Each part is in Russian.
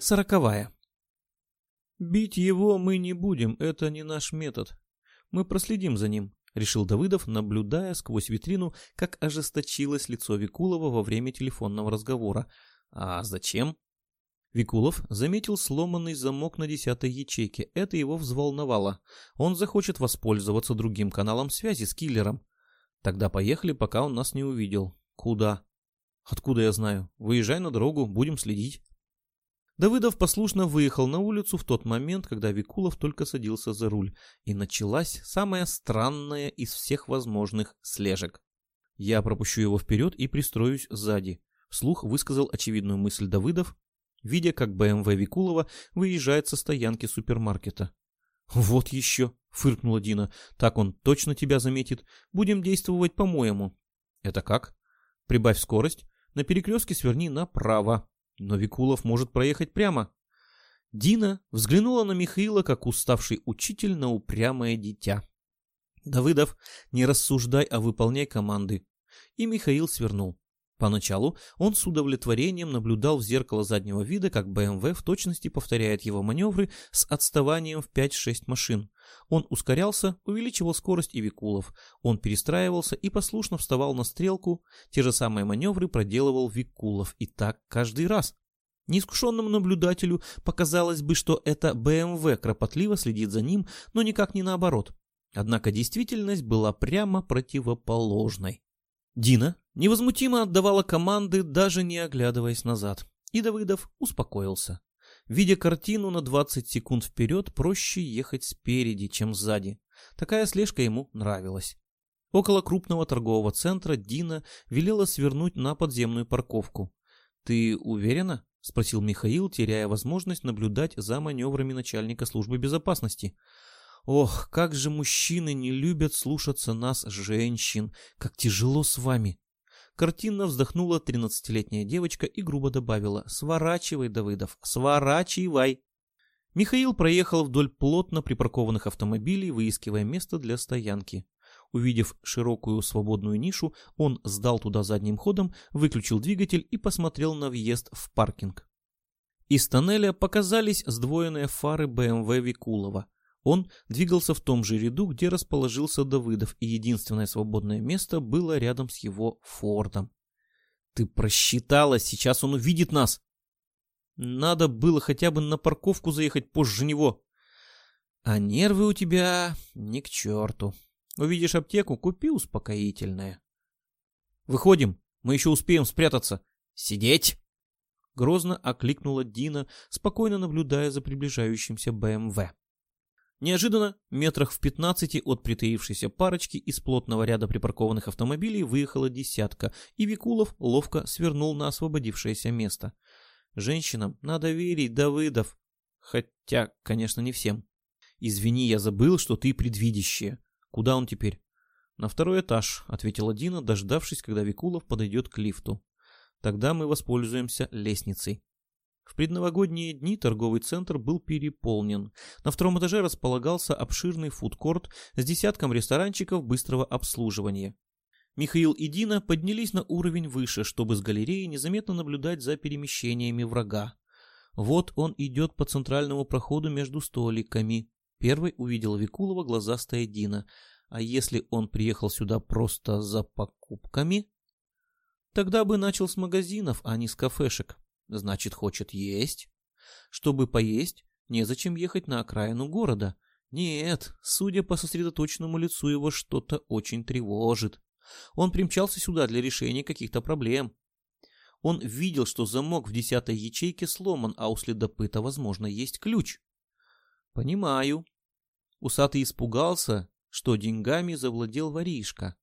Сороковая. «Бить его мы не будем, это не наш метод. Мы проследим за ним», — решил Давыдов, наблюдая сквозь витрину, как ожесточилось лицо Викулова во время телефонного разговора. «А зачем?» Викулов заметил сломанный замок на десятой ячейке. Это его взволновало. Он захочет воспользоваться другим каналом связи с киллером. Тогда поехали, пока он нас не увидел. Куда? Откуда я знаю? Выезжай на дорогу, будем следить. Давыдов послушно выехал на улицу в тот момент, когда Викулов только садился за руль, и началась самая странная из всех возможных слежек. Я пропущу его вперед и пристроюсь сзади. Вслух высказал очевидную мысль Давыдов, видя, как БМВ Викулова выезжает со стоянки супермаркета. «Вот еще!» — фыркнула Дина. «Так он точно тебя заметит. Будем действовать по-моему». «Это как?» «Прибавь скорость. На перекрестке сверни направо. Но Викулов может проехать прямо. Дина взглянула на Михаила, как уставший учитель на упрямое дитя. Давыдов, не рассуждай, а выполняй команды. И Михаил свернул. Поначалу он с удовлетворением наблюдал в зеркало заднего вида, как БМВ в точности повторяет его маневры с отставанием в 5-6 машин. Он ускорялся, увеличивал скорость и Викулов. Он перестраивался и послушно вставал на стрелку. Те же самые маневры проделывал Викулов. И так каждый раз. Неискушенному наблюдателю показалось бы, что это БМВ кропотливо следит за ним, но никак не наоборот. Однако действительность была прямо противоположной. Дина невозмутимо отдавала команды, даже не оглядываясь назад. И Давыдов успокоился. Видя картину на 20 секунд вперед, проще ехать спереди, чем сзади. Такая слежка ему нравилась. Около крупного торгового центра Дина велела свернуть на подземную парковку. «Ты уверена?» — спросил Михаил, теряя возможность наблюдать за маневрами начальника службы безопасности. Ох, как же мужчины не любят слушаться нас, женщин. Как тяжело с вами. Картинно вздохнула тринадцатилетняя девочка и грубо добавила «Сворачивай, Давыдов, сворачивай!» Михаил проехал вдоль плотно припаркованных автомобилей, выискивая место для стоянки. Увидев широкую свободную нишу, он сдал туда задним ходом, выключил двигатель и посмотрел на въезд в паркинг. Из тоннеля показались сдвоенные фары БМВ Викулова. Он двигался в том же ряду, где расположился Давыдов, и единственное свободное место было рядом с его фордом. «Ты просчиталась, сейчас он увидит нас!» «Надо было хотя бы на парковку заехать позже него!» «А нервы у тебя ни к черту. Увидишь аптеку, купи успокоительное». «Выходим, мы еще успеем спрятаться». «Сидеть!» Грозно окликнула Дина, спокойно наблюдая за приближающимся БМВ. Неожиданно, метрах в пятнадцати от притаившейся парочки из плотного ряда припаркованных автомобилей выехала десятка, и Викулов ловко свернул на освободившееся место. Женщинам надо верить, Давыдов. Хотя, конечно, не всем. Извини, я забыл, что ты предвидящая. Куда он теперь? На второй этаж, ответила Дина, дождавшись, когда Викулов подойдет к лифту. Тогда мы воспользуемся лестницей. В предновогодние дни торговый центр был переполнен. На втором этаже располагался обширный фудкорт с десятком ресторанчиков быстрого обслуживания. Михаил и Дина поднялись на уровень выше, чтобы с галереи незаметно наблюдать за перемещениями врага. Вот он идет по центральному проходу между столиками. Первый увидел Викулова глазастая Дина. А если он приехал сюда просто за покупками? Тогда бы начал с магазинов, а не с кафешек. Значит, хочет есть. Чтобы поесть, незачем ехать на окраину города. Нет, судя по сосредоточенному лицу его, что-то очень тревожит. Он примчался сюда для решения каких-то проблем. Он видел, что замок в десятой ячейке сломан, а у следопыта, возможно, есть ключ. Понимаю. Усатый испугался, что деньгами завладел воришка.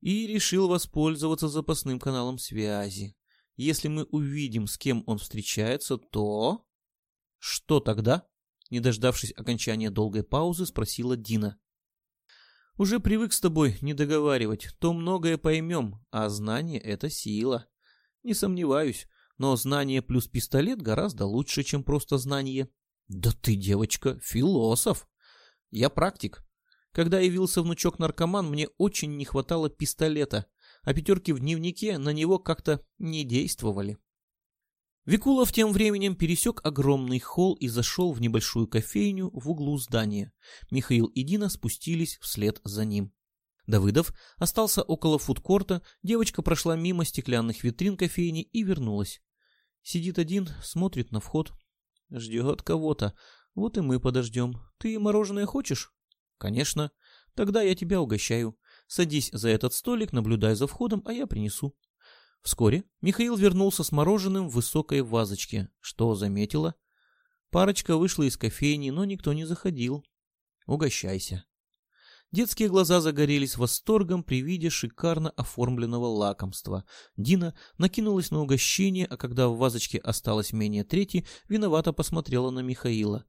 И решил воспользоваться запасным каналом связи. Если мы увидим, с кем он встречается, то... Что тогда? Не дождавшись окончания долгой паузы, спросила Дина. Уже привык с тобой не договаривать, то многое поймем, а знание — это сила. Не сомневаюсь, но знание плюс пистолет гораздо лучше, чем просто знание. Да ты, девочка, философ. Я практик. Когда явился внучок-наркоман, мне очень не хватало пистолета, а пятерки в дневнике на него как-то не действовали. Викулов тем временем пересек огромный холл и зашел в небольшую кофейню в углу здания. Михаил и Дина спустились вслед за ним. Давыдов остался около фудкорта, девочка прошла мимо стеклянных витрин кофейни и вернулась. Сидит один, смотрит на вход. Ждет кого-то. Вот и мы подождем. Ты мороженое хочешь? Конечно. Тогда я тебя угощаю. Садись за этот столик, наблюдай за входом, а я принесу. Вскоре Михаил вернулся с мороженым в высокой вазочке. Что заметила? Парочка вышла из кофейни, но никто не заходил. Угощайся. Детские глаза загорелись восторгом при виде шикарно оформленного лакомства. Дина накинулась на угощение, а когда в вазочке осталось менее трети, виновато посмотрела на Михаила.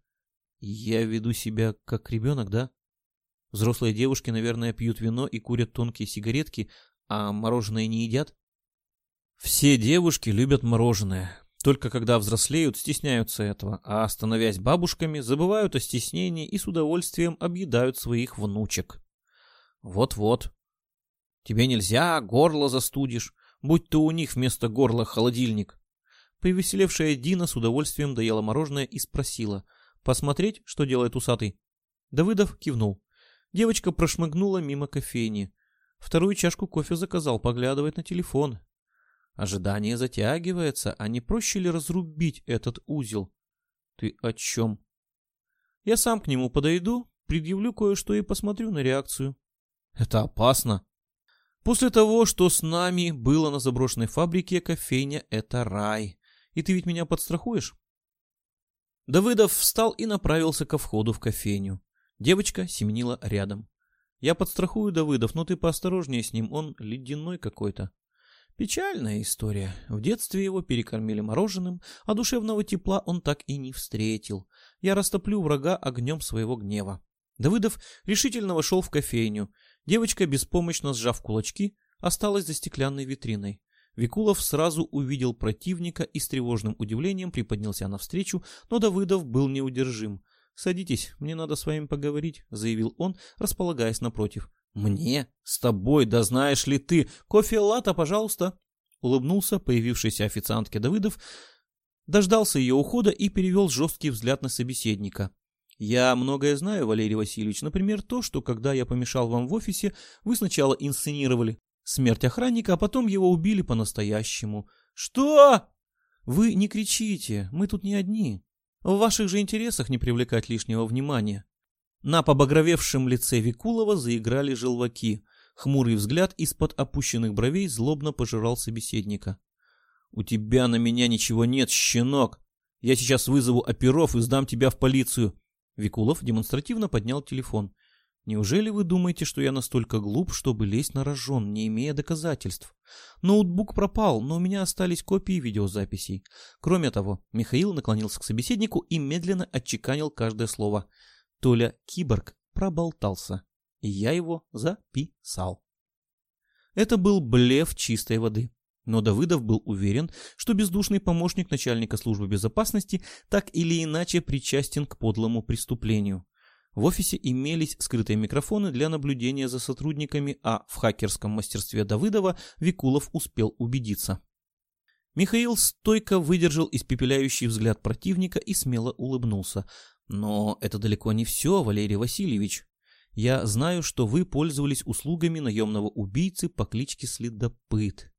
«Я веду себя как ребенок, да?» Взрослые девушки, наверное, пьют вино и курят тонкие сигаретки, а мороженое не едят. Все девушки любят мороженое. Только когда взрослеют, стесняются этого, а становясь бабушками, забывают о стеснении и с удовольствием объедают своих внучек. Вот-вот. Тебе нельзя, горло застудишь, будь то у них вместо горла холодильник. Повеселевшая Дина с удовольствием доела мороженое и спросила, посмотреть, что делает усатый. Давыдов кивнул. Девочка прошмыгнула мимо кофейни. Вторую чашку кофе заказал, поглядывать на телефон. Ожидание затягивается, а не проще ли разрубить этот узел? Ты о чем? Я сам к нему подойду, предъявлю кое-что и посмотрю на реакцию. Это опасно. После того, что с нами было на заброшенной фабрике, кофейня — это рай. И ты ведь меня подстрахуешь? Давыдов встал и направился ко входу в кофейню. Девочка семенила рядом. Я подстрахую Давыдов, но ты поосторожнее с ним, он ледяной какой-то. Печальная история. В детстве его перекормили мороженым, а душевного тепла он так и не встретил. Я растоплю врага огнем своего гнева. Давыдов решительно вошел в кофейню. Девочка, беспомощно сжав кулачки, осталась за стеклянной витриной. Викулов сразу увидел противника и с тревожным удивлением приподнялся навстречу, но Давыдов был неудержим. «Садитесь, мне надо с вами поговорить», — заявил он, располагаясь напротив. «Мне? С тобой? Да знаешь ли ты? Кофе лата, пожалуйста!» Улыбнулся появившийся официантке Давыдов, дождался ее ухода и перевел жесткий взгляд на собеседника. «Я многое знаю, Валерий Васильевич. Например, то, что когда я помешал вам в офисе, вы сначала инсценировали смерть охранника, а потом его убили по-настоящему». «Что?» «Вы не кричите, мы тут не одни. В ваших же интересах не привлекать лишнего внимания. На побагровевшем лице Викулова заиграли желваки. Хмурый взгляд из-под опущенных бровей злобно пожирал собеседника. «У тебя на меня ничего нет, щенок! Я сейчас вызову оперов и сдам тебя в полицию!» Викулов демонстративно поднял телефон. «Неужели вы думаете, что я настолько глуп, чтобы лезть на рожон, не имея доказательств? Ноутбук пропал, но у меня остались копии видеозаписей. Кроме того, Михаил наклонился к собеседнику и медленно отчеканил каждое слово – Толя Киборг проболтался, и я его записал. Это был блеф чистой воды. Но Давыдов был уверен, что бездушный помощник начальника службы безопасности так или иначе причастен к подлому преступлению. В офисе имелись скрытые микрофоны для наблюдения за сотрудниками, а в хакерском мастерстве Давыдова Викулов успел убедиться. Михаил стойко выдержал испепеляющий взгляд противника и смело улыбнулся. Но это далеко не все, Валерий Васильевич. Я знаю, что вы пользовались услугами наемного убийцы по кличке Следопыт.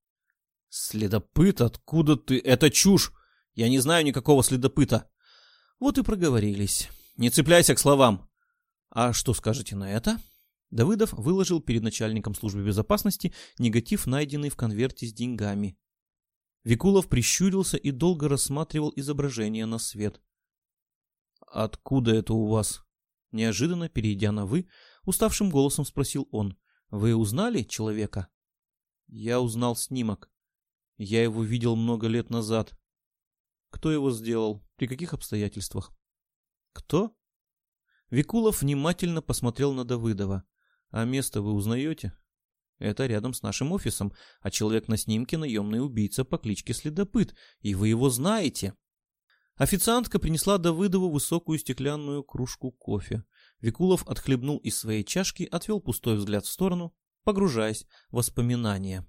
Следопыт? Откуда ты? Это чушь! Я не знаю никакого следопыта. Вот и проговорились. Не цепляйся к словам. А что скажете на это? Давыдов выложил перед начальником службы безопасности негатив, найденный в конверте с деньгами. Викулов прищурился и долго рассматривал изображение на свет. «Откуда это у вас?» Неожиданно, перейдя на «вы», уставшим голосом спросил он. «Вы узнали человека?» «Я узнал снимок. Я его видел много лет назад. Кто его сделал? При каких обстоятельствах?» «Кто?» Викулов внимательно посмотрел на Давыдова. «А место вы узнаете?» «Это рядом с нашим офисом, а человек на снимке наемный убийца по кличке Следопыт, и вы его знаете!» Официантка принесла Давыдову высокую стеклянную кружку кофе. Викулов отхлебнул из своей чашки, отвел пустой взгляд в сторону, погружаясь в воспоминания.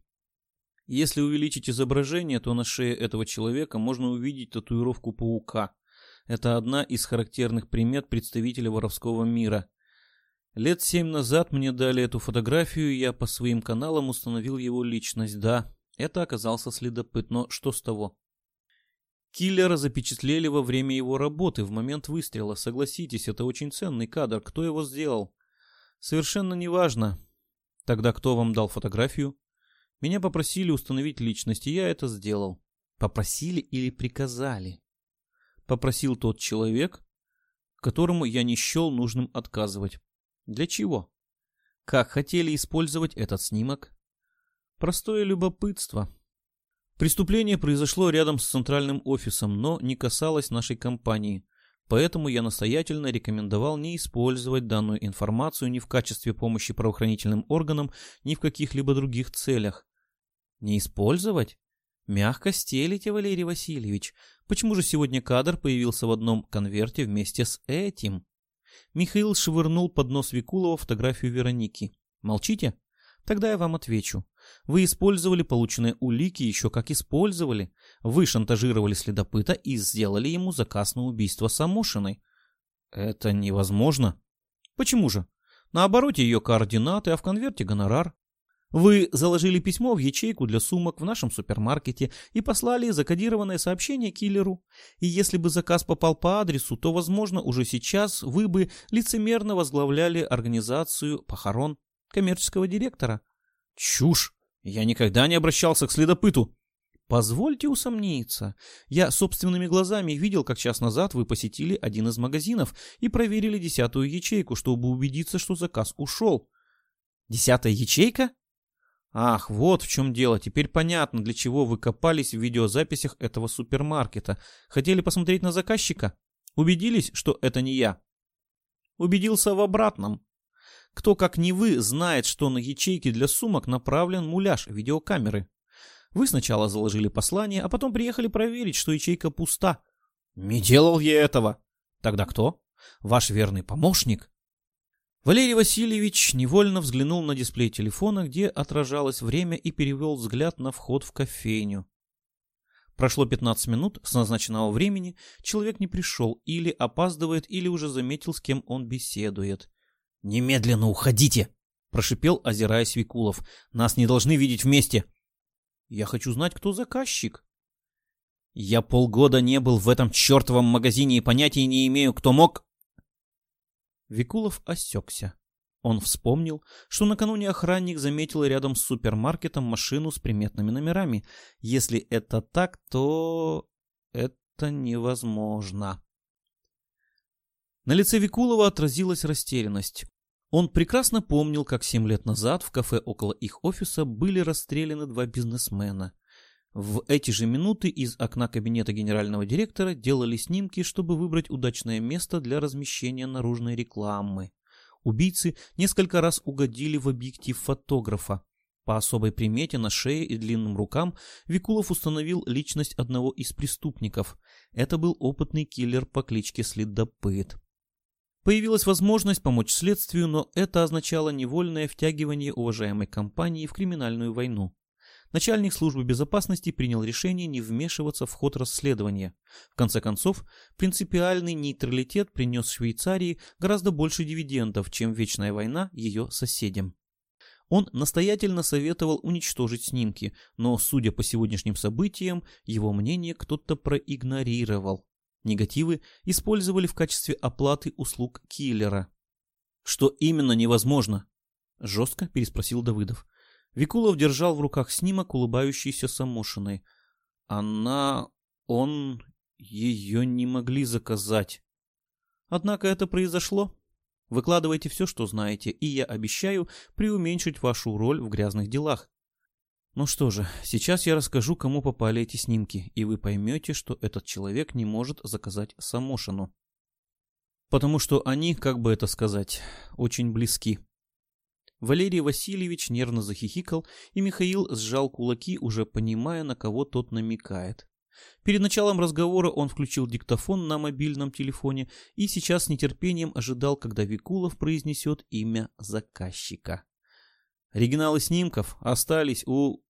Если увеличить изображение, то на шее этого человека можно увидеть татуировку паука. Это одна из характерных примет представителя воровского мира. Лет семь назад мне дали эту фотографию, и я по своим каналам установил его личность. Да, это оказался следопыт, но что с того? Киллера запечатлели во время его работы, в момент выстрела. Согласитесь, это очень ценный кадр. Кто его сделал? Совершенно неважно. Тогда кто вам дал фотографию? Меня попросили установить личность, и я это сделал. Попросили или приказали? Попросил тот человек, которому я не счел нужным отказывать. Для чего? Как хотели использовать этот снимок? Простое любопытство. Преступление произошло рядом с центральным офисом, но не касалось нашей компании. Поэтому я настоятельно рекомендовал не использовать данную информацию ни в качестве помощи правоохранительным органам, ни в каких-либо других целях. Не использовать? Мягко стелите, Валерий Васильевич. Почему же сегодня кадр появился в одном конверте вместе с этим? Михаил швырнул под нос Викулова фотографию Вероники. Молчите? Тогда я вам отвечу. Вы использовали полученные улики, еще как использовали. Вы шантажировали следопыта и сделали ему заказ на убийство Самошиной. Это невозможно. Почему же? На обороте ее координаты, а в конверте гонорар. Вы заложили письмо в ячейку для сумок в нашем супермаркете и послали закодированное сообщение киллеру. И если бы заказ попал по адресу, то, возможно, уже сейчас вы бы лицемерно возглавляли организацию похорон коммерческого директора. Чушь! Я никогда не обращался к следопыту. Позвольте усомниться. Я собственными глазами видел, как час назад вы посетили один из магазинов и проверили десятую ячейку, чтобы убедиться, что заказ ушел. Десятая ячейка? Ах, вот в чем дело. Теперь понятно, для чего вы копались в видеозаписях этого супермаркета. Хотели посмотреть на заказчика? Убедились, что это не я? Убедился в обратном. Кто, как не вы, знает, что на ячейке для сумок направлен муляж видеокамеры? Вы сначала заложили послание, а потом приехали проверить, что ячейка пуста. Не делал я этого. Тогда кто? Ваш верный помощник? Валерий Васильевич невольно взглянул на дисплей телефона, где отражалось время, и перевел взгляд на вход в кофейню. Прошло 15 минут с назначенного времени, человек не пришел, или опаздывает, или уже заметил, с кем он беседует. «Немедленно уходите!» — прошипел, озираясь Викулов. «Нас не должны видеть вместе!» «Я хочу знать, кто заказчик». «Я полгода не был в этом чертовом магазине и понятия не имею, кто мог...» Викулов осекся. Он вспомнил, что накануне охранник заметил рядом с супермаркетом машину с приметными номерами. Если это так, то это невозможно. На лице Викулова отразилась растерянность. Он прекрасно помнил, как семь лет назад в кафе около их офиса были расстреляны два бизнесмена. В эти же минуты из окна кабинета генерального директора делали снимки, чтобы выбрать удачное место для размещения наружной рекламы. Убийцы несколько раз угодили в объектив фотографа. По особой примете на шее и длинным рукам Викулов установил личность одного из преступников. Это был опытный киллер по кличке Следопыт. Появилась возможность помочь следствию, но это означало невольное втягивание уважаемой компании в криминальную войну. Начальник службы безопасности принял решение не вмешиваться в ход расследования. В конце концов, принципиальный нейтралитет принес Швейцарии гораздо больше дивидендов, чем вечная война ее соседям. Он настоятельно советовал уничтожить снимки, но, судя по сегодняшним событиям, его мнение кто-то проигнорировал. Негативы использовали в качестве оплаты услуг киллера. «Что именно невозможно?» – жестко переспросил Давыдов. Викулов держал в руках снимок улыбающейся Самошиной. Она... он... ее не могли заказать. Однако это произошло. Выкладывайте все, что знаете, и я обещаю преуменьшить вашу роль в грязных делах. Ну что же, сейчас я расскажу, кому попали эти снимки, и вы поймете, что этот человек не может заказать Самошину. Потому что они, как бы это сказать, очень близки. Валерий Васильевич нервно захихикал, и Михаил сжал кулаки, уже понимая, на кого тот намекает. Перед началом разговора он включил диктофон на мобильном телефоне и сейчас с нетерпением ожидал, когда Викулов произнесет имя заказчика. Оригиналы снимков остались у